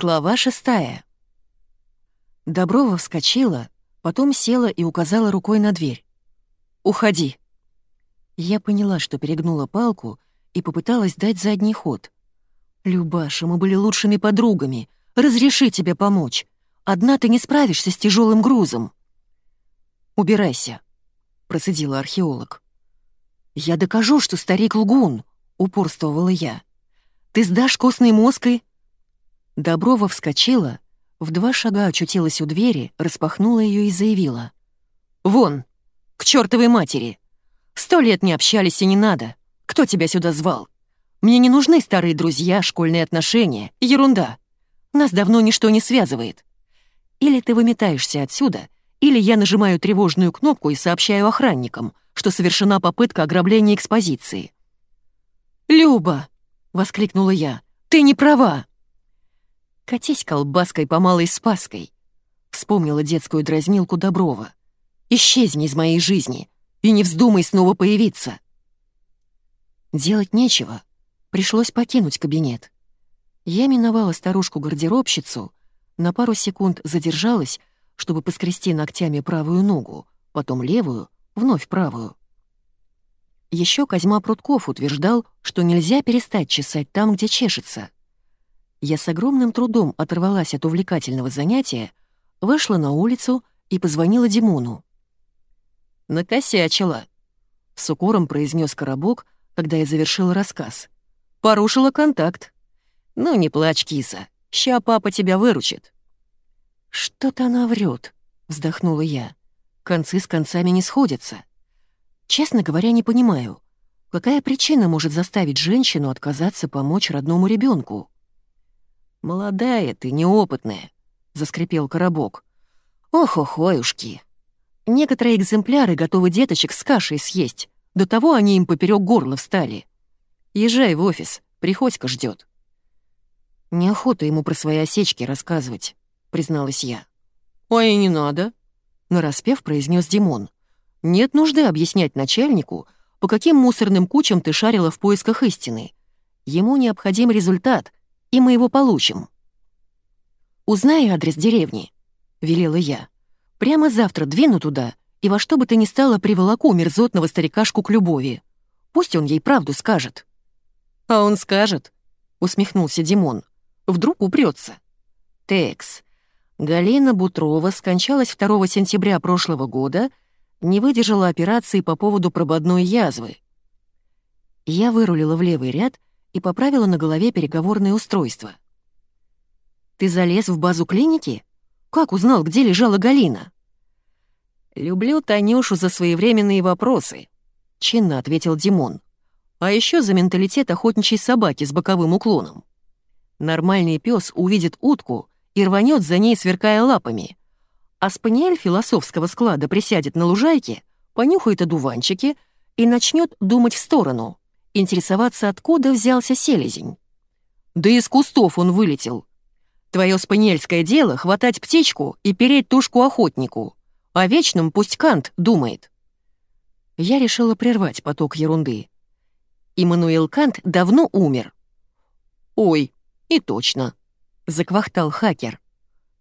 Глава шестая. Доброва вскочила, потом села и указала рукой на дверь. «Уходи». Я поняла, что перегнула палку и попыталась дать задний ход. «Любаша, мы были лучшими подругами. Разреши тебе помочь. Одна ты не справишься с тяжелым грузом». «Убирайся», — процедила археолог. «Я докажу, что старик лгун», — упорствовала я. «Ты сдашь костный мозг и...» Доброва вскочила, в два шага очутилась у двери, распахнула ее и заявила. «Вон! К чертовой матери! Сто лет не общались и не надо. Кто тебя сюда звал? Мне не нужны старые друзья, школьные отношения. Ерунда. Нас давно ничто не связывает. Или ты выметаешься отсюда, или я нажимаю тревожную кнопку и сообщаю охранникам, что совершена попытка ограбления экспозиции». «Люба!» — воскликнула я. «Ты не права!» «Катись колбаской по малой спаской», — вспомнила детскую дразнилку Доброва. «Исчезни из моей жизни и не вздумай снова появиться». Делать нечего, пришлось покинуть кабинет. Я миновала старушку-гардеробщицу, на пару секунд задержалась, чтобы поскрести ногтями правую ногу, потом левую, вновь правую. Еще Козьма Прутков утверждал, что нельзя перестать чесать там, где чешется — я с огромным трудом оторвалась от увлекательного занятия, вышла на улицу и позвонила Димону. «Накосячила», — с укором произнес Коробок, когда я завершила рассказ. «Порушила контакт. Ну, не плачь, киса, ща папа тебя выручит». «Что-то она врет», — вздохнула я. «Концы с концами не сходятся. Честно говоря, не понимаю, какая причина может заставить женщину отказаться помочь родному ребенку? «Молодая ты, неопытная», — заскрипел коробок. «Ох-охоюшки! Некоторые экземпляры готовы деточек с кашей съесть, до того они им поперек горла встали. Езжай в офис, Приходько ждет. «Неохота ему про свои осечки рассказывать», — призналась я. «Ой, не надо», — нараспев произнес Димон. «Нет нужды объяснять начальнику, по каким мусорным кучам ты шарила в поисках истины. Ему необходим результат, и мы его получим. «Узнай адрес деревни», — велела я. «Прямо завтра двину туда, и во что бы то ни стало приволоку мерзотного старикашку к любови. Пусть он ей правду скажет». «А он скажет», — усмехнулся Димон. «Вдруг упрется». «Текс. Галина Бутрова скончалась 2 сентября прошлого года, не выдержала операции по поводу прободной язвы. Я вырулила в левый ряд и поправила на голове переговорное устройство. «Ты залез в базу клиники? Как узнал, где лежала Галина?» «Люблю Танюшу за своевременные вопросы», — чинно ответил Димон. «А еще за менталитет охотничьей собаки с боковым уклоном. Нормальный пес увидит утку и рванет за ней, сверкая лапами. А спаниель философского склада присядет на лужайке, понюхает одуванчики и начнет думать в сторону интересоваться, откуда взялся селезень. Да из кустов он вылетел. Твое спаниельское дело — хватать птичку и переть тушку охотнику. О вечном пусть Кант думает. Я решила прервать поток ерунды. Иммануил Кант давно умер. «Ой, и точно», — заквахтал хакер.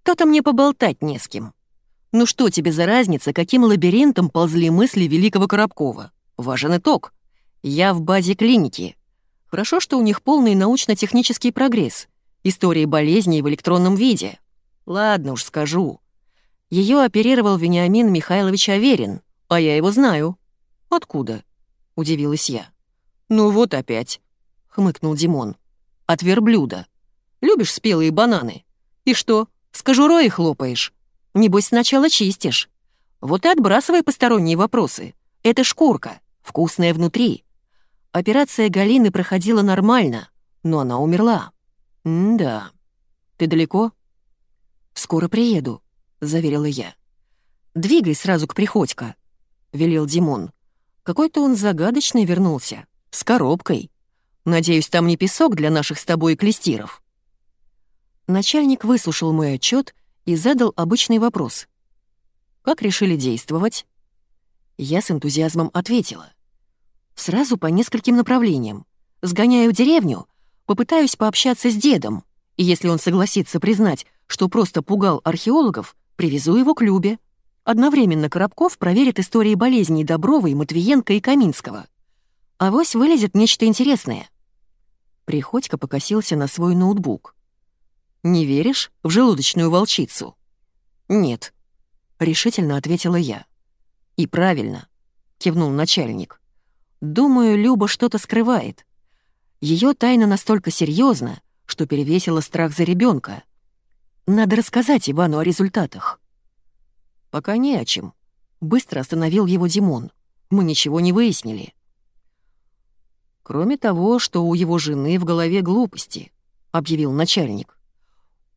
«То-то мне поболтать не с кем. Ну что тебе за разница, каким лабиринтом ползли мысли великого Коробкова? Важен итог. Я в базе клиники. Хорошо, что у них полный научно-технический прогресс. Истории болезней в электронном виде. Ладно уж, скажу. Ее оперировал Вениамин Михайлович Аверин, а я его знаю. Откуда? Удивилась я. Ну вот опять, хмыкнул Димон. От верблюда. Любишь спелые бананы? И что, с кожурой хлопаешь? Небось, сначала чистишь. Вот и отбрасывай посторонние вопросы. Это шкурка, вкусная внутри. Операция Галины проходила нормально, но она умерла. М-да. Ты далеко? Скоро приеду, заверила я. Двигай сразу к Приходько, велел Димон. Какой-то он загадочный вернулся, с коробкой. Надеюсь, там не песок для наших с тобой клестиров. Начальник выслушал мой отчет и задал обычный вопрос. «Как решили действовать?» Я с энтузиазмом ответила. Сразу по нескольким направлениям. Сгоняю в деревню, попытаюсь пообщаться с дедом И если он согласится признать, что просто пугал археологов, привезу его к Любе. Одновременно Коробков проверит истории болезней Доброва и Матвиенко и Каминского. Авось вылезет нечто интересное. Приходько покосился на свой ноутбук. «Не веришь в желудочную волчицу?» «Нет», — решительно ответила я. «И правильно», — кивнул начальник. «Думаю, Люба что-то скрывает. Ее тайна настолько серьезна, что перевесила страх за ребенка. Надо рассказать Ивану о результатах». «Пока не о чем», — быстро остановил его Димон. «Мы ничего не выяснили». «Кроме того, что у его жены в голове глупости», — объявил начальник.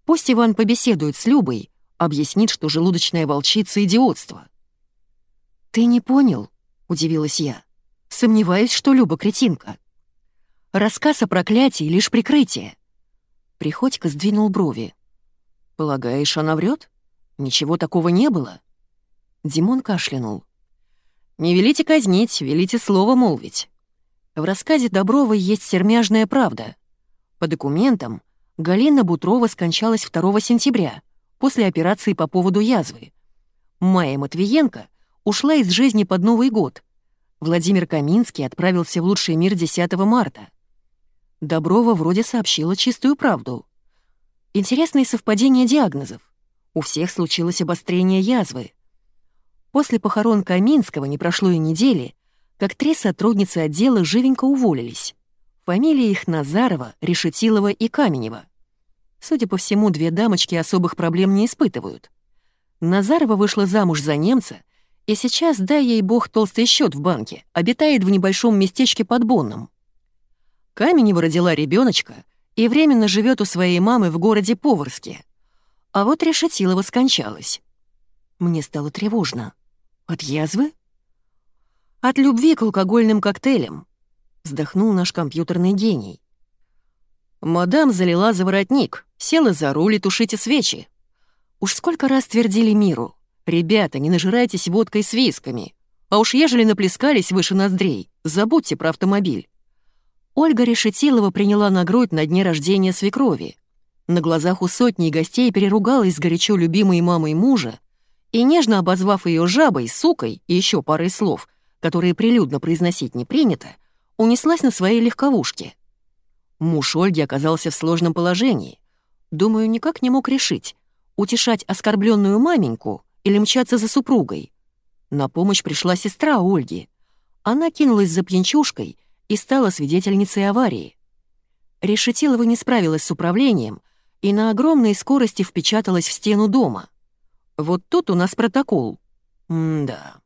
«Пусть Иван побеседует с Любой, объяснит, что желудочная волчица — идиотство». «Ты не понял?» — удивилась я. «Сомневаюсь, что Люба кретинка. Рассказ о проклятии — лишь прикрытие». Приходько сдвинул брови. «Полагаешь, она врет? Ничего такого не было?» Димон кашлянул. «Не велите казнить, велите слово молвить. В рассказе Добровой есть сермяжная правда. По документам, Галина Бутрова скончалась 2 сентября, после операции по поводу язвы. Майя Матвиенко ушла из жизни под Новый год. Владимир Каминский отправился в лучший мир 10 марта. Доброва вроде сообщила чистую правду. Интересные совпадения диагнозов. У всех случилось обострение язвы. После похорон Каминского не прошло и недели, как три сотрудницы отдела живенько уволились. Фамилии их Назарова, Решетилова и Каменева. Судя по всему, две дамочки особых проблем не испытывают. Назарова вышла замуж за немца, и сейчас, дай ей бог толстый счет в банке, обитает в небольшом местечке под Бонном. Каменева родила ребеночка и временно живет у своей мамы в городе Поварске. А вот Решетилова скончалась. Мне стало тревожно. От язвы? От любви к алкогольным коктейлям, вздохнул наш компьютерный гений. Мадам залила за воротник, села за руль и тушите свечи. Уж сколько раз твердили миру. Ребята, не нажирайтесь водкой с висками. А уж ежели наплескались выше ноздрей, забудьте про автомобиль. Ольга Решетилова приняла на грудь на дне рождения свекрови. На глазах у сотни гостей переругалась горячо любимой мамой мужа и, нежно обозвав ее жабой, сукой и еще парой слов, которые прилюдно произносить не принято, унеслась на своей легковушке. Муж Ольги оказался в сложном положении. Думаю, никак не мог решить, утешать оскорбленную маменьку или мчаться за супругой. На помощь пришла сестра Ольги. Она кинулась за пьянчушкой и стала свидетельницей аварии. Решетилова не справилась с управлением и на огромной скорости впечаталась в стену дома. Вот тут у нас протокол. М-да.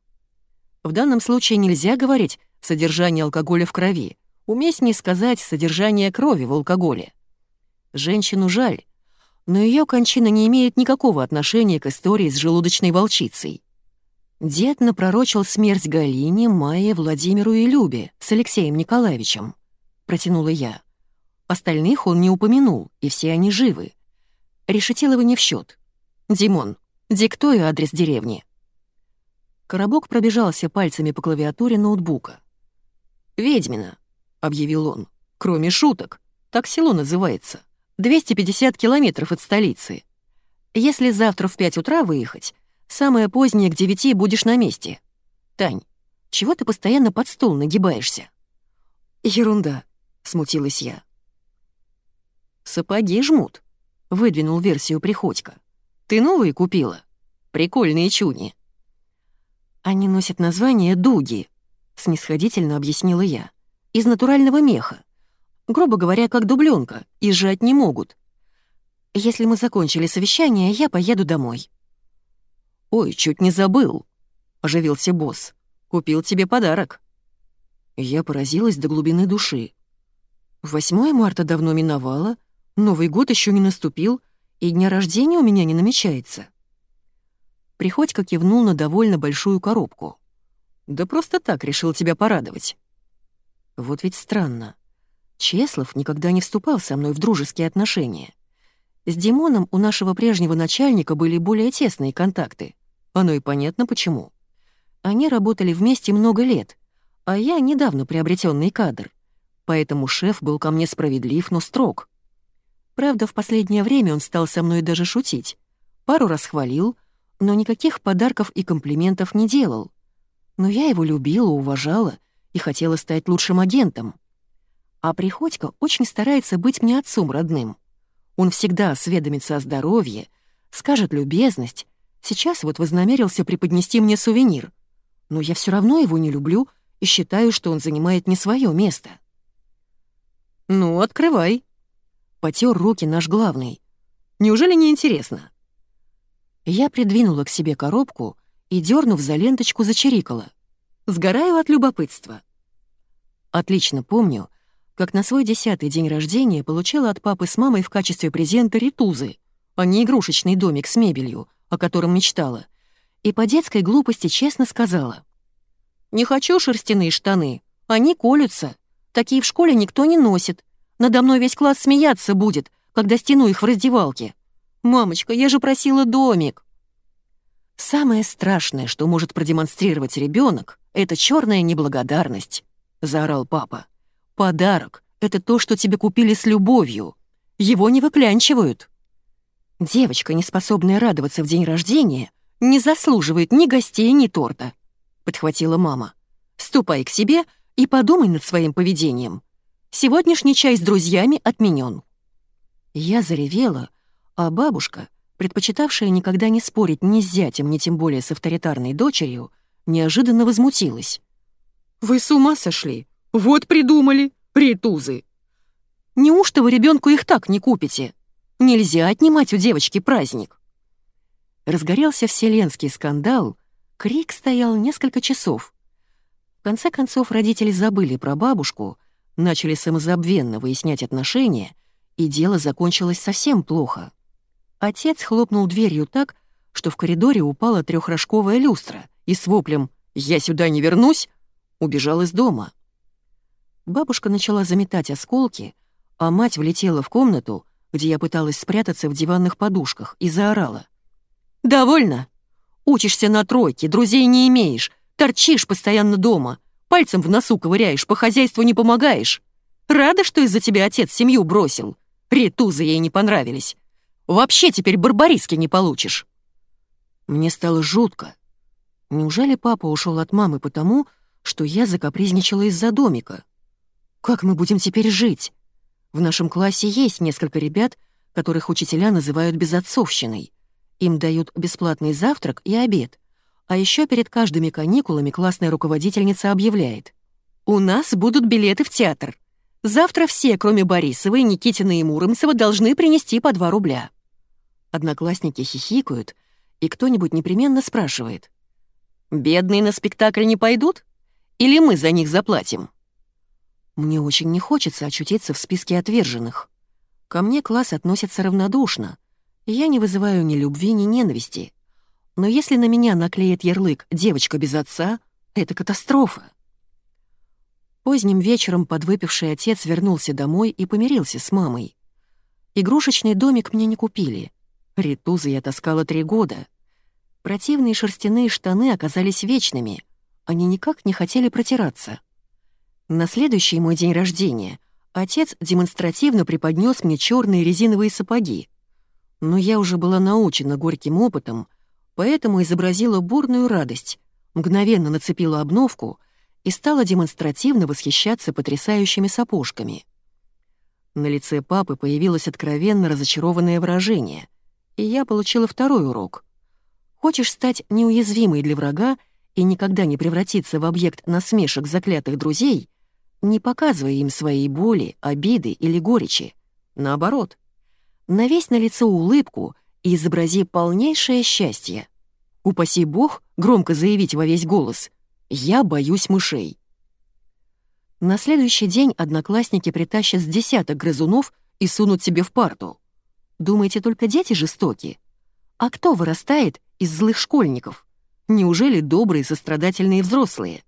В данном случае нельзя говорить «содержание алкоголя в крови», Уместнее сказать содержание крови в алкоголе. Женщину жаль, но ее кончина не имеет никакого отношения к истории с желудочной волчицей. Дед напророчил смерть Галине, Майе, Владимиру и Любе с Алексеем Николаевичем. Протянула я. Остальных он не упомянул, и все они живы. Решетилова не в счет. «Димон, диктуй адрес деревни». Коробок пробежался пальцами по клавиатуре ноутбука. «Ведьмина, объявил он. «Кроме шуток. Так село называется. 250 километров от столицы. Если завтра в 5 утра выехать, самое позднее к 9 будешь на месте. Тань, чего ты постоянно под стол нагибаешься?» «Ерунда», — смутилась я. «Сапоги жмут», — выдвинул версию Приходько. «Ты новые купила? Прикольные чуни». «Они носят название «дуги», — снисходительно объяснила я из натурального меха. Грубо говоря, как дубленка, и сжать не могут. Если мы закончили совещание, я поеду домой». «Ой, чуть не забыл», — оживился босс. «Купил тебе подарок». Я поразилась до глубины души. 8 марта давно миновало, Новый год еще не наступил, и дня рождения у меня не намечается. Приходько кивнул на довольно большую коробку. «Да просто так решил тебя порадовать. Вот ведь странно. Чеслов никогда не вступал со мной в дружеские отношения. С Димоном у нашего прежнего начальника были более тесные контакты. Оно и понятно почему. Они работали вместе много лет, а я недавно приобретенный кадр. Поэтому шеф был ко мне справедлив, но строг. Правда, в последнее время он стал со мной даже шутить. Пару раз хвалил, но никаких подарков и комплиментов не делал. Но я его любила, уважала и хотела стать лучшим агентом. А Приходько очень старается быть мне отцом родным. Он всегда осведомится о здоровье, скажет любезность. Сейчас вот вознамерился преподнести мне сувенир. Но я все равно его не люблю и считаю, что он занимает не свое место. «Ну, открывай», — потер руки наш главный. «Неужели не интересно?» Я придвинула к себе коробку и, дернув за ленточку, зачирикала. Сгораю от любопытства. Отлично помню, как на свой десятый день рождения получила от папы с мамой в качестве презента ритузы, а не игрушечный домик с мебелью, о котором мечтала, и по детской глупости честно сказала. «Не хочу шерстяные штаны, они колются, такие в школе никто не носит, надо мной весь класс смеяться будет, когда стяну их в раздевалке. Мамочка, я же просила домик!» Самое страшное, что может продемонстрировать ребенок, это черная неблагодарность, заорал папа. Подарок — это то, что тебе купили с любовью. Его не выклянчивают. Девочка, не способная радоваться в день рождения, не заслуживает ни гостей, ни торта, подхватила мама. Ступай к себе и подумай над своим поведением. Сегодняшний чай с друзьями отменен. Я заревела, а бабушка, предпочитавшая никогда не спорить ни с зятем, ни тем более с авторитарной дочерью, неожиданно возмутилась. «Вы с ума сошли? Вот придумали, ритузы. Неужто вы ребенку их так не купите? Нельзя отнимать у девочки праздник. Разгорелся вселенский скандал, крик стоял несколько часов. В конце концов родители забыли про бабушку, начали самозабвенно выяснять отношения, и дело закончилось совсем плохо. Отец хлопнул дверью так, что в коридоре упала трехрожковая люстра и с воплем «Я сюда не вернусь!» убежал из дома. Бабушка начала заметать осколки, а мать влетела в комнату, где я пыталась спрятаться в диванных подушках, и заорала. «Довольно! Учишься на тройке, друзей не имеешь, торчишь постоянно дома, пальцем в носу ковыряешь, по хозяйству не помогаешь. Рада, что из-за тебя отец семью бросил. Ритузы ей не понравились. Вообще теперь барбариски не получишь». Мне стало жутко. Неужели папа ушел от мамы потому, что я закапризничала из-за домика? Как мы будем теперь жить? В нашем классе есть несколько ребят, которых учителя называют безотцовщиной. Им дают бесплатный завтрак и обед. А еще перед каждыми каникулами классная руководительница объявляет. «У нас будут билеты в театр. Завтра все, кроме Борисовой, Никитина и Муромцева, должны принести по 2 рубля». Одноклассники хихикают, и кто-нибудь непременно спрашивает. «Бедные на спектакль не пойдут? Или мы за них заплатим?» Мне очень не хочется очутиться в списке отверженных. Ко мне класс относится равнодушно, я не вызываю ни любви, ни ненависти. Но если на меня наклеит ярлык «девочка без отца», это катастрофа. Поздним вечером подвыпивший отец вернулся домой и помирился с мамой. Игрушечный домик мне не купили. Ритузы я таскала три года. Противные шерстяные штаны оказались вечными. Они никак не хотели протираться. На следующий мой день рождения отец демонстративно преподнес мне черные резиновые сапоги. Но я уже была научена горьким опытом, поэтому изобразила бурную радость, мгновенно нацепила обновку и стала демонстративно восхищаться потрясающими сапожками. На лице папы появилось откровенно разочарованное выражение, и я получила второй урок. Хочешь стать неуязвимой для врага и никогда не превратиться в объект насмешек заклятых друзей — не показывая им своей боли, обиды или горечи. Наоборот, навесь на лицо улыбку и изобрази полнейшее счастье. Упаси бог громко заявить во весь голос «Я боюсь мышей». На следующий день одноклассники притащат с десяток грызунов и сунут себе в парту. Думаете, только дети жестоки? А кто вырастает из злых школьников? Неужели добрые сострадательные взрослые?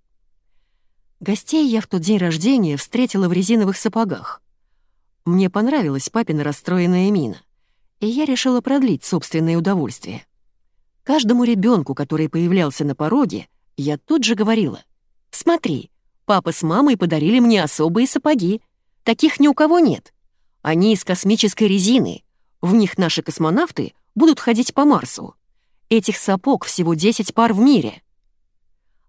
Гостей я в тот день рождения встретила в резиновых сапогах. Мне понравилась папина расстроенная мина, и я решила продлить собственное удовольствие. Каждому ребенку, который появлялся на пороге, я тут же говорила, «Смотри, папа с мамой подарили мне особые сапоги, таких ни у кого нет. Они из космической резины. В них наши космонавты будут ходить по Марсу. Этих сапог всего 10 пар в мире».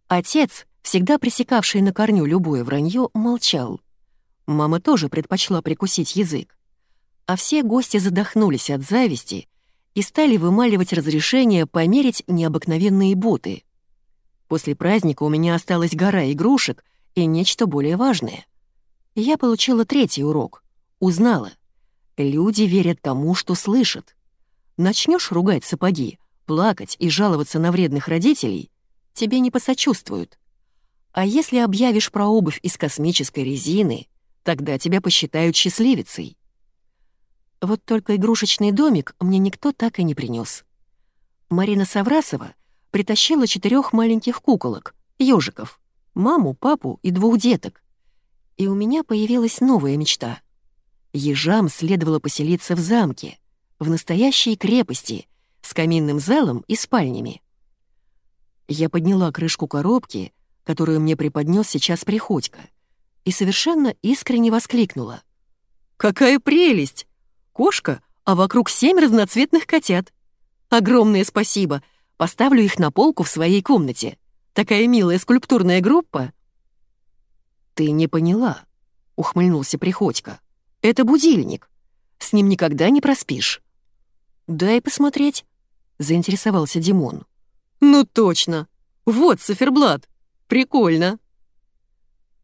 Отец, всегда пресекавший на корню любое вранье, молчал. Мама тоже предпочла прикусить язык. А все гости задохнулись от зависти и стали вымаливать разрешение померить необыкновенные боты. После праздника у меня осталась гора игрушек и нечто более важное. Я получила третий урок. Узнала. Люди верят тому, что слышат. Начнешь ругать сапоги, плакать и жаловаться на вредных родителей, тебе не посочувствуют. А если объявишь про обувь из космической резины, тогда тебя посчитают счастливицей. Вот только игрушечный домик мне никто так и не принес. Марина Саврасова притащила четырех маленьких куколок, ежиков, маму, папу и двух деток. И у меня появилась новая мечта. Ежам следовало поселиться в замке, в настоящей крепости, с каминным залом и спальнями. Я подняла крышку коробки, которую мне преподнес сейчас Приходько, и совершенно искренне воскликнула. «Какая прелесть! Кошка, а вокруг семь разноцветных котят! Огромное спасибо! Поставлю их на полку в своей комнате. Такая милая скульптурная группа!» «Ты не поняла», — ухмыльнулся Приходько. «Это будильник. С ним никогда не проспишь». «Дай посмотреть», — заинтересовался Димон. «Ну точно! Вот циферблат! Прикольно!»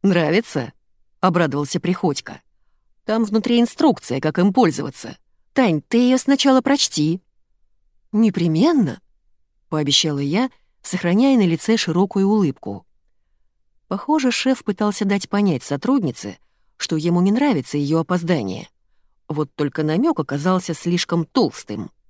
«Нравится?» — обрадовался Приходько. «Там внутри инструкция, как им пользоваться. Тань, ты ее сначала прочти». «Непременно», — пообещала я, сохраняя на лице широкую улыбку. Похоже, шеф пытался дать понять сотруднице, что ему не нравится ее опоздание. Вот только намек оказался слишком толстым —